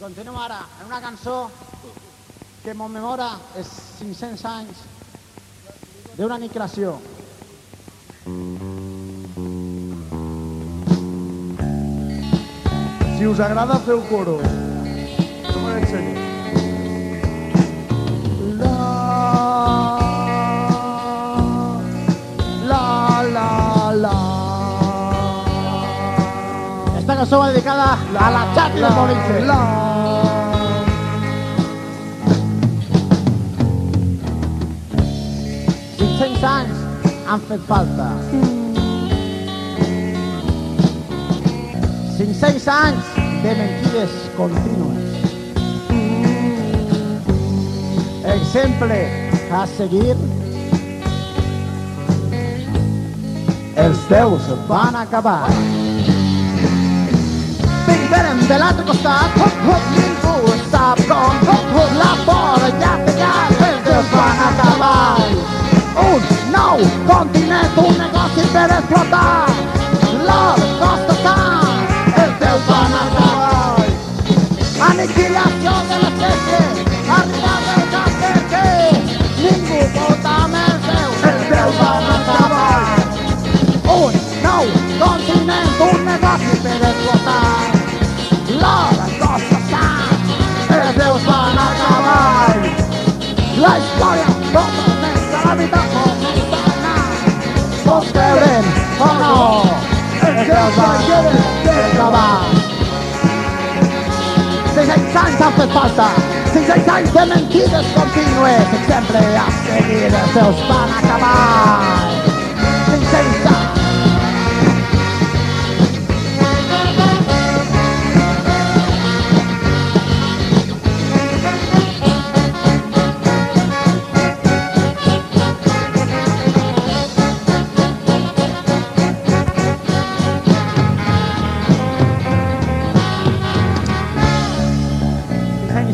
continuem ahora en una canción que commemora els 500 de una aniquilació. Si os agrada, feu coro. la la. la Esta canción va dedicada a la chat de Moritz. molts anys han fet falta. 500 anys de mentides contínues. Exemple a seguir. Els teus van acabar. Big Venom de l'altre costat, hop, hop, ningú sap com continente, um negócio para explotar. Lord, Costa Cá, Deus para Panamá. Aniquilação da espécie, vida da espécie. Ninguém volta a Deus para Panamá. Um, não, continente, um negócio para explotar. Lord, Costa Cá, é Deus para Let's go! Hall, Sterling, Hall, Acaba. 600 anys han fet falta, 600 anys de mentides contínues, sempre a seguir els seus van acabar.